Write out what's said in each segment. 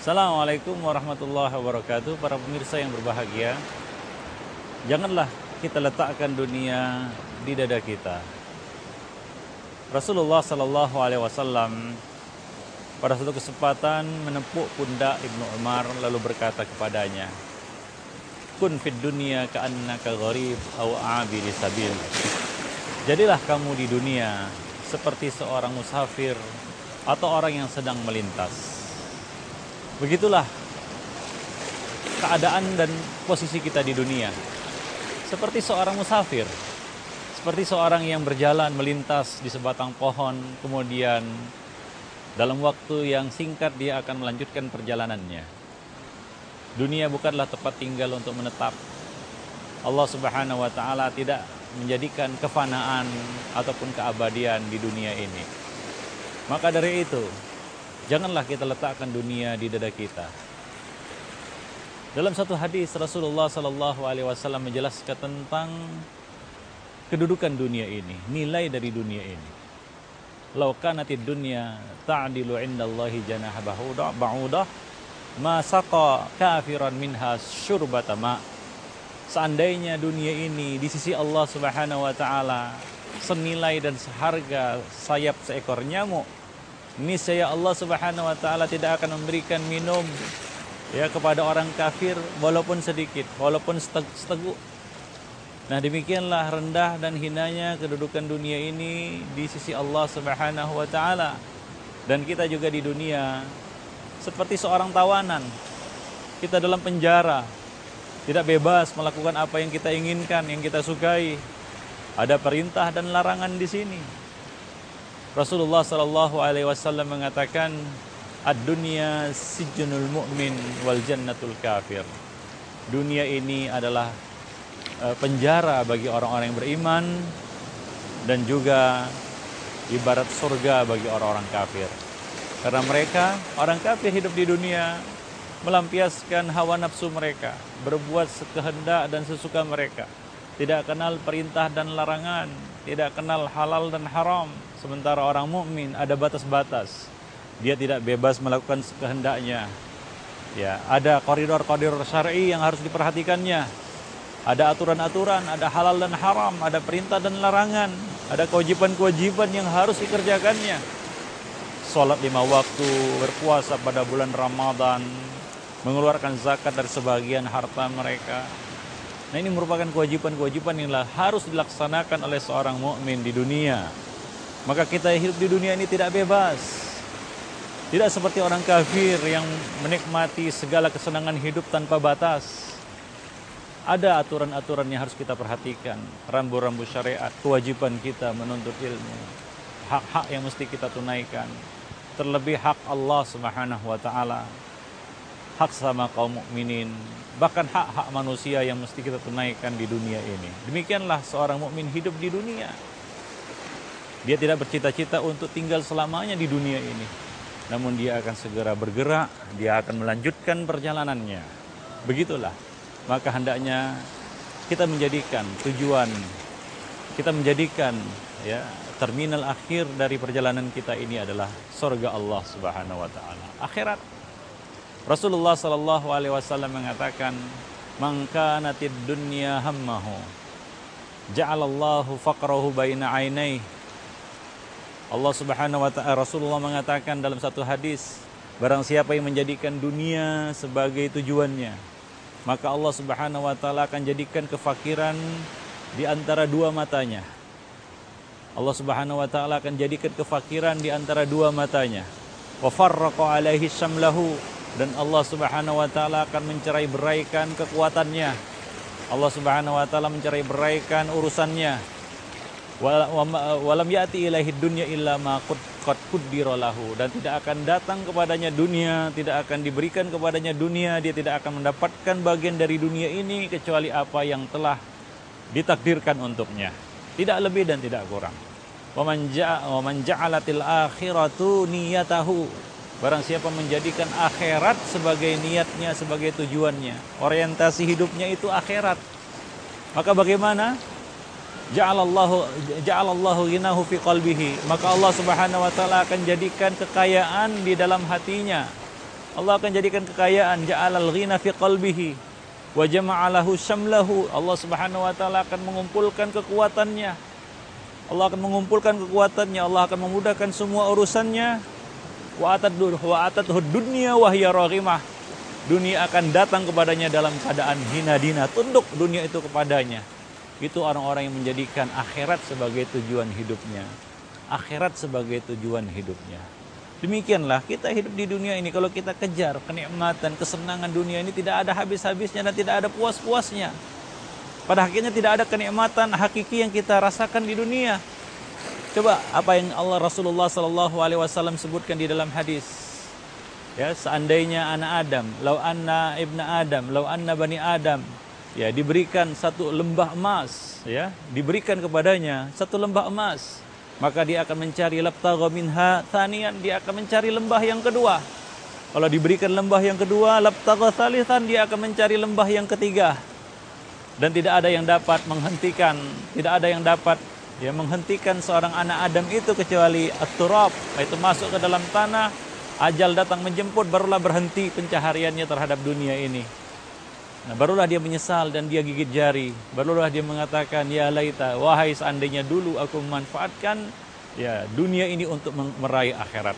Assalamualaikum warahmatullahi wabarakatuh Para pemirsa yang berbahagia. Janganlah kita letakkan dunia di dada kita. Rasulullah Sallallahu Alaihi Wasallam pada suatu kesempatan menepuk pundak Ibnu Umar lalu berkata kepadanya Kun fid dunia ka'annaka gharib au abiri sabil. Jadilah kamu di dunia seperti seorang musafir atau orang yang sedang melintas Begitulah keadaan dan posisi kita di dunia. Seperti seorang musafir, seperti seorang yang berjalan melintas di sebatang pohon, kemudian dalam waktu yang singkat dia akan melanjutkan perjalanannya. Dunia bukanlah tempat tinggal untuk menetap. Allah Subhanahu wa taala tidak menjadikan kefanaan ataupun keabadian di dunia ini. Maka dari itu, Janganlah kita letakkan dunia di dada kita. Dalam satu hadis Rasulullah Sallallahu Alaihi Wasallam menjelaskan tentang kedudukan dunia ini, nilai dari dunia ini. Lau kanatid dunya ta'dilu indallahi janaha ba'udah ma saqa kafiran minha syurbata ma. Seandainya dunia ini di sisi Allah Subhanahu wa taala senilai dan seharga sayap seekor nyamuk, niscaya Allah Subhanahu wa taala tidak akan memberikan minum ya kepada orang kafir walaupun sedikit, walaupun seteguk. Nah, demikianlah rendah dan hinanya kedudukan dunia ini di sisi Allah Subhanahu wa taala. Dan kita juga di dunia seperti seorang tawanan. Kita dalam penjara, tidak bebas melakukan apa yang kita inginkan, yang kita sukai. Ada perintah dan larangan di sini. Rasulullah Shallallahu Alaihi Wasallam mengatakan, ad-dunya sijnul mu'min wal jannatul kafir. Dunia ini adalah uh, penjara bagi orang-orang yang beriman dan juga ibarat surga bagi orang-orang kafir. Karena mereka orang kafir hidup di dunia melampiaskan hawa nafsu mereka, berbuat sekehendak dan sesuka mereka, tidak kenal perintah dan larangan, tidak kenal halal dan haram, Sementara orang mukmin ada batas-batas. Dia tidak bebas melakukan kehendaknya. Ya, ada koridor-koridor syar'i yang harus diperhatikannya. Ada aturan-aturan, ada halal dan haram, ada perintah dan larangan, ada kewajiban-kewajiban yang harus dikerjakannya. Sholat lima waktu, berpuasa pada bulan Ramadan, mengeluarkan zakat dari sebagian harta mereka. Nah ini merupakan kewajiban-kewajiban yang harus dilaksanakan oleh seorang mukmin di dunia. Maka kita hidup di dunia ini tidak bebas. Tidak seperti orang kafir yang menikmati segala kesenangan hidup tanpa batas. Ada aturan-aturan yang harus kita perhatikan. Rambu-rambu syariat, kewajiban kita menuntut ilmu. Hak-hak yang mesti kita tunaikan. Terlebih hak Allah Subhanahu wa taala. Hak sama kaum mukminin, bahkan hak-hak manusia yang mesti kita tunaikan di dunia ini. Demikianlah seorang mukmin hidup di dunia. Dia tidak bercita-cita untuk tinggal selamanya di dunia ini. Namun dia akan segera bergerak, dia akan melanjutkan perjalanannya. Begitulah. Maka hendaknya kita menjadikan tujuan kita menjadikan ya terminal akhir dari perjalanan kita ini adalah surga Allah Subhanahu wa taala. Akhirat. Rasulullah sallallahu alaihi wasallam mengatakan, "Man kanatid dunya hammahu, ja'alallahu faqrahu baina 'ainaihi Allah Subhanahu wa taala Rasulullah mengatakan dalam satu hadis, barang siapa yang menjadikan dunia sebagai tujuannya, maka Allah Subhanahu wa taala akan jadikan kefakiran di antara dua matanya. Allah Subhanahu wa taala akan jadikan kefakiran di antara dua matanya. Wa farraqa alaihi syamlahu dan Allah Subhanahu wa taala akan mencerai beraikan kekuatannya. Allah Subhanahu wa taala mencerai beraikan urusannya walam yati ilahi dunya illa ma qad lahu dan tidak akan datang kepadanya dunia, tidak akan diberikan kepadanya dunia, dia tidak akan mendapatkan bagian dari dunia ini kecuali apa yang telah ditakdirkan untuknya. Tidak lebih dan tidak kurang. Wa man ja'alatil akhiratu niyatahu. Barang siapa menjadikan akhirat sebagai niatnya, sebagai tujuannya, orientasi hidupnya itu akhirat. Maka bagaimana? Ja'alallahu ja'alallahu ghinahu fi qalbihi. Maka Allah Subhanahu wa taala akan jadikan kekayaan di dalam hatinya. Allah akan jadikan kekayaan. Ja'alal ghina fi qalbihi wa jama'alahu syamlahu. Allah Subhanahu wa taala akan mengumpulkan kekuatannya. Allah akan mengumpulkan kekuatannya. Allah akan memudahkan semua urusannya. Wa atad wa atad dunya wa hiya raghimah. Dunia akan datang kepadanya dalam keadaan hina dina tunduk dunia itu kepadanya itu orang-orang yang menjadikan akhirat sebagai tujuan hidupnya akhirat sebagai tujuan hidupnya Demikianlah kita hidup di dunia ini kalau kita kejar kenikmatan, kesenangan dunia ini tidak ada habis-habisnya dan tidak ada puas-puasnya. Pada akhirnya tidak ada kenikmatan hakiki yang kita rasakan di dunia. Coba apa yang Allah Rasulullah Sallallahu Alaihi Wasallam sebutkan di dalam hadis. Ya, seandainya anak Adam, lau anna ibna Adam, lau anna bani Adam, ya diberikan satu lembah emas, ya. Diberikan kepadanya satu lembah emas. Maka dia akan mencari labtagha minha thanian dia akan mencari lembah yang kedua. Kalau diberikan lembah yang kedua labtagha thalithan dia akan mencari lembah yang ketiga. Dan tidak ada yang dapat menghentikan tidak ada yang dapat ya menghentikan seorang anak Adam itu kecuali at-turab itu masuk ke dalam tanah. Ajal datang menjemput barulah berhenti pencahariannya terhadap dunia ini Nah, barulah dia menyesal dan dia gigit jari. Barulah dia mengatakan, ya laita, wahai seandainya dulu aku memanfaatkan ya dunia ini untuk meraih akhirat.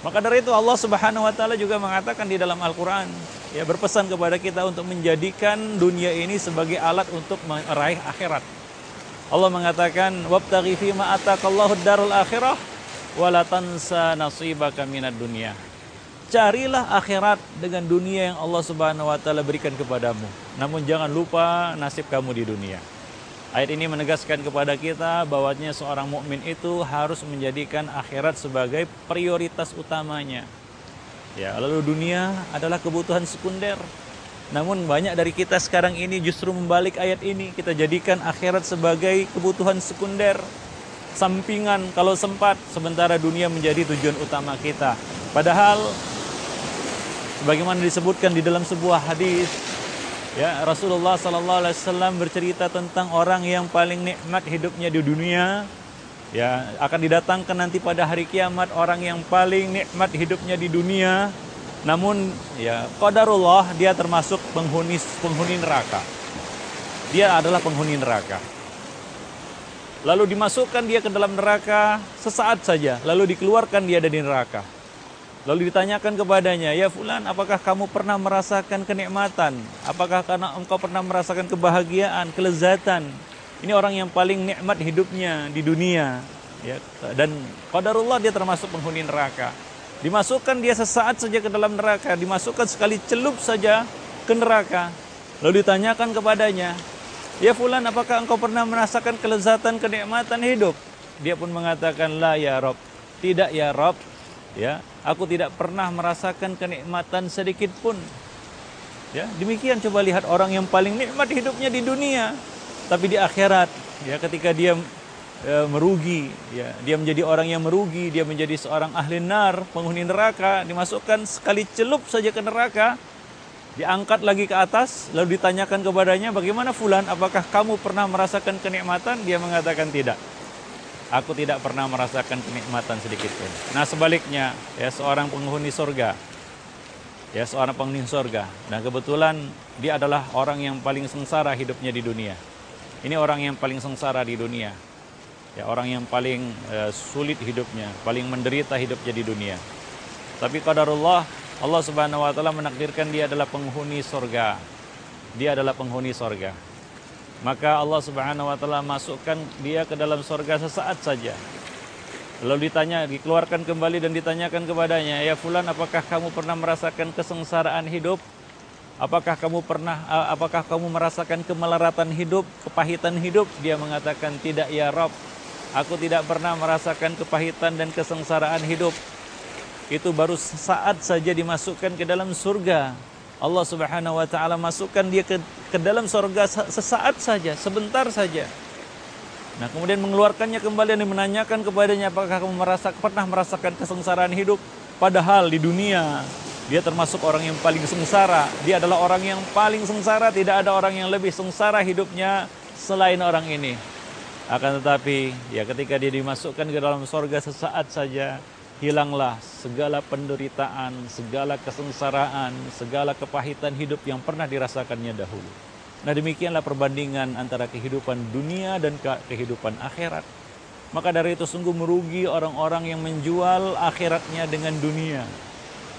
Maka dari itu Allah Subhanahu wa taala juga mengatakan di dalam Al-Qur'an ya berpesan kepada kita untuk menjadikan dunia ini sebagai alat untuk meraih akhirat. Allah mengatakan wabtaghi fi ma ataqallahu darul akhirah wala tansa nasibaka minad dunya carilah akhirat dengan dunia yang Allah Subhanahu wa taala berikan kepadamu. Namun jangan lupa nasib kamu di dunia. Ayat ini menegaskan kepada kita bahwanya seorang mukmin itu harus menjadikan akhirat sebagai prioritas utamanya. Ya, lalu dunia adalah kebutuhan sekunder. Namun banyak dari kita sekarang ini justru membalik ayat ini, kita jadikan akhirat sebagai kebutuhan sekunder, sampingan kalau sempat, sementara dunia menjadi tujuan utama kita. Padahal sebagaimana disebutkan di dalam sebuah hadis ya Rasulullah sallallahu alaihi wasallam bercerita tentang orang yang paling nikmat hidupnya di dunia ya akan didatangkan nanti pada hari kiamat orang yang paling nikmat hidupnya di dunia. Namun ya qadarullah dia termasuk penghuni penghuni neraka. Dia adalah penghuni neraka. Lalu dimasukkan dia ke dalam neraka sesaat saja. Lalu dikeluarkan dia dari neraka Lalu ditanyakan kepadanya, ya fulan apakah kamu pernah merasakan kenikmatan? Apakah karena engkau pernah merasakan kebahagiaan, kelezatan? Ini orang yang paling nikmat hidupnya di dunia. Ya, dan qadarullah dia termasuk penghuni neraka. Dimasukkan dia sesaat saja ke dalam neraka, dimasukkan sekali celup saja ke neraka. Lalu ditanyakan kepadanya, ya fulan apakah engkau pernah merasakan kelezatan, kenikmatan hidup? Dia pun mengatakan, la ya Rob. Tidak ya Rob, ya aku tidak pernah merasakan kenikmatan sedikit pun. Ya demikian coba lihat orang yang paling nikmat hidupnya di dunia tapi di akhirat ya ketika dia e, merugi ya dia menjadi orang yang merugi dia menjadi seorang ahli nar penghuni neraka dimasukkan sekali celup saja ke neraka diangkat lagi ke atas lalu ditanyakan kepadanya bagaimana fulan? Apakah kamu pernah merasakan kenikmatan? Dia mengatakan tidak aku tidak pernah merasakan kenikmatan sedikit pun. Nah sebaliknya, ya seorang penghuni surga, ya seorang penghuni surga, dan kebetulan dia adalah orang yang paling sengsara hidupnya di dunia. Ini orang yang paling sengsara di dunia, ya orang yang paling uh, sulit hidupnya, paling menderita hidupnya di dunia. Tapi qadarullah, Allah Subhanahu wa taala menakdirkan dia adalah penghuni surga. Dia adalah penghuni surga maka Allah Subhanahu wa taala masukkan dia ke dalam surga sesaat saja. Lalu ditanya, dikeluarkan kembali dan ditanyakan kepadanya, "Ya fulan, apakah kamu pernah merasakan kesengsaraan hidup? Apakah kamu pernah apakah kamu merasakan kemelaratan hidup, kepahitan hidup?" Dia mengatakan, "Tidak ya Rob. Aku tidak pernah merasakan kepahitan dan kesengsaraan hidup." Itu baru saat saja dimasukkan ke dalam surga. Allah Subhanahu wa taala masukkan dia ke, ke dalam sorga sesaat saja, sebentar saja. Nah, kemudian mengeluarkannya kembali dan menanyakan kepadanya apakah kamu merasa pernah merasakan kesengsaraan hidup padahal di dunia dia termasuk orang yang paling sengsara. Dia adalah orang yang paling sengsara, tidak ada orang yang lebih sengsara hidupnya selain orang ini. Akan tetapi, ya ketika dia dimasukkan ke dalam sorga sesaat saja, hilanglah segala penderitaan, segala kesengsaraan, segala kepahitan hidup yang pernah dirasakannya dahulu. Nah demikianlah perbandingan antara kehidupan dunia dan kehidupan akhirat. Maka dari itu sungguh merugi orang-orang yang menjual akhiratnya dengan dunia.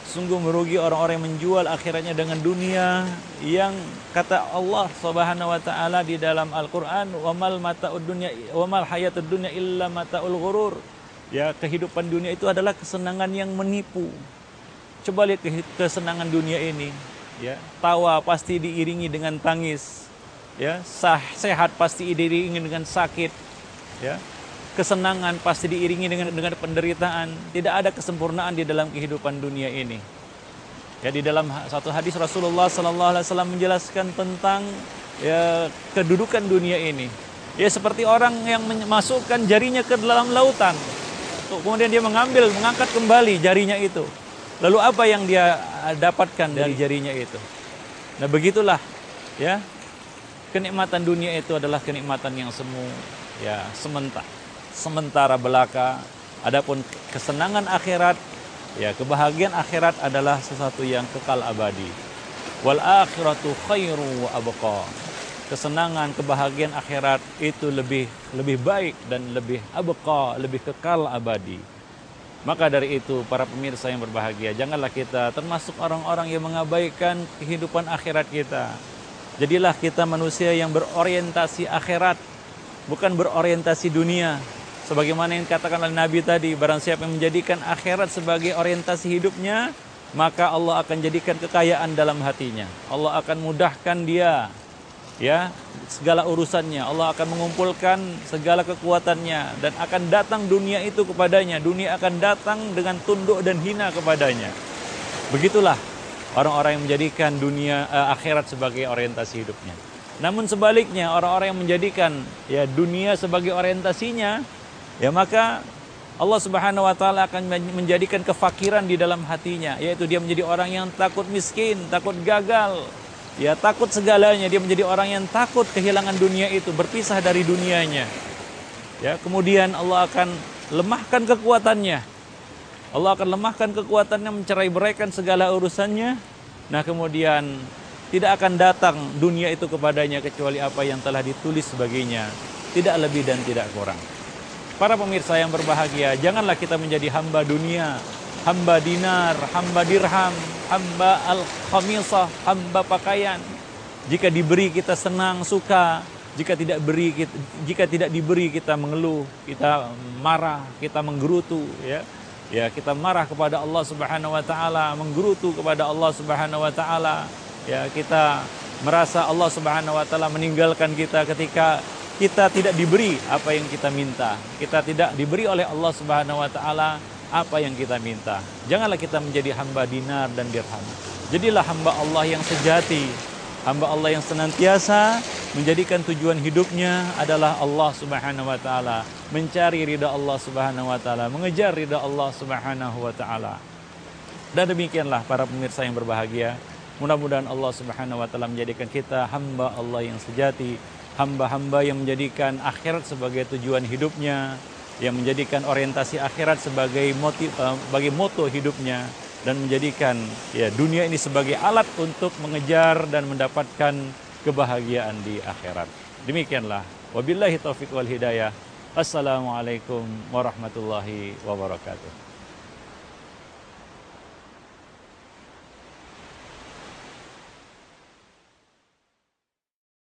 Sungguh merugi orang-orang yang menjual akhiratnya dengan dunia yang kata Allah Subhanahu wa taala di dalam Al-Qur'an, "Wa mal mata'ud dunya wa mal hayatud dunya illa mata'ul ghurur." Ya, kehidupan dunia itu adalah kesenangan yang menipu. Coba lihat kesenangan dunia ini, ya. Tawa pasti diiringi dengan tangis. Ya, sah, sehat pasti diiringi dengan sakit. Ya. Kesenangan pasti diiringi dengan dengan penderitaan. Tidak ada kesempurnaan di dalam kehidupan dunia ini. Ya, di dalam satu hadis Rasulullah sallallahu alaihi wasallam menjelaskan tentang ya kedudukan dunia ini. Ya seperti orang yang memasukkan jarinya ke dalam lautan kemudian dia mengambil, mengangkat kembali jarinya itu. Lalu apa yang dia ah, dapatkan dari jarinya itu? Nah begitulah ya kenikmatan dunia itu adalah kenikmatan yang semu ya sementara sementara belaka. Adapun kesenangan akhirat ya kebahagiaan akhirat adalah sesuatu yang kekal abadi. Wal akhiratu khairu wa abqa kesenangan, kebahagiaan akhirat itu lebih lebih baik dan lebih abqa, lebih kekal abadi. Maka dari itu para pemirsa yang berbahagia, janganlah kita termasuk orang-orang yang mengabaikan kehidupan akhirat kita. Jadilah kita manusia yang berorientasi akhirat, bukan berorientasi dunia. Sebagaimana yang dikatakan oleh Nabi tadi, barang siapa yang menjadikan akhirat sebagai orientasi hidupnya, maka Allah akan jadikan kekayaan dalam hatinya. Allah akan mudahkan dia ya segala urusannya. Allah akan mengumpulkan segala kekuatannya dan akan datang dunia itu kepadanya. Dunia akan datang dengan tunduk dan hina kepadanya. Begitulah orang-orang yang menjadikan dunia uh, akhirat sebagai orientasi hidupnya. Namun sebaliknya orang-orang yang menjadikan ya dunia sebagai orientasinya ya maka Allah Subhanahu wa taala akan menjadikan kefakiran di dalam hatinya yaitu dia menjadi orang yang takut miskin, takut gagal, Ya takut segalanya, dia menjadi orang yang takut kehilangan dunia itu, berpisah dari dunianya. Ya, kemudian Allah akan lemahkan kekuatannya. Allah akan lemahkan kekuatannya mencerai beraikan segala urusannya. Nah, kemudian tidak akan datang dunia itu kepadanya kecuali apa yang telah ditulis sebagainya, tidak lebih dan tidak kurang. Para pemirsa yang berbahagia, janganlah kita menjadi hamba dunia, hamba dinar, hamba dirham, hamba al-khamisah, hamba pakaian. Jika diberi kita senang, suka, jika tidak beri kita, jika tidak diberi kita mengeluh, kita marah, kita menggerutu ya. Ya, kita marah kepada Allah Subhanahu wa taala, menggerutu kepada Allah Subhanahu wa taala. Ya, kita merasa Allah Subhanahu wa taala meninggalkan kita ketika kita tidak diberi apa yang kita minta. Kita tidak diberi oleh Allah Subhanahu wa taala apa yang kita minta. Janganlah kita menjadi hamba dinar dan dirham. Jadilah hamba Allah yang sejati, hamba Allah yang senantiasa menjadikan tujuan hidupnya adalah Allah Subhanahu wa taala, mencari ridha Allah Subhanahu wa taala, mengejar ridha Allah Subhanahu wa taala. Dan demikianlah para pemirsa yang berbahagia, mudah-mudahan Allah Subhanahu wa taala menjadikan kita hamba Allah yang sejati, hamba-hamba yang menjadikan akhirat sebagai tujuan hidupnya, yang menjadikan orientasi akhirat sebagai motif uh, sebagai moto hidupnya dan menjadikan ya dunia ini sebagai alat untuk mengejar dan mendapatkan kebahagiaan di akhirat. Demikianlah. Wabillahi taufiq wal hidayah. Assalamualaikum warahmatullahi wabarakatuh.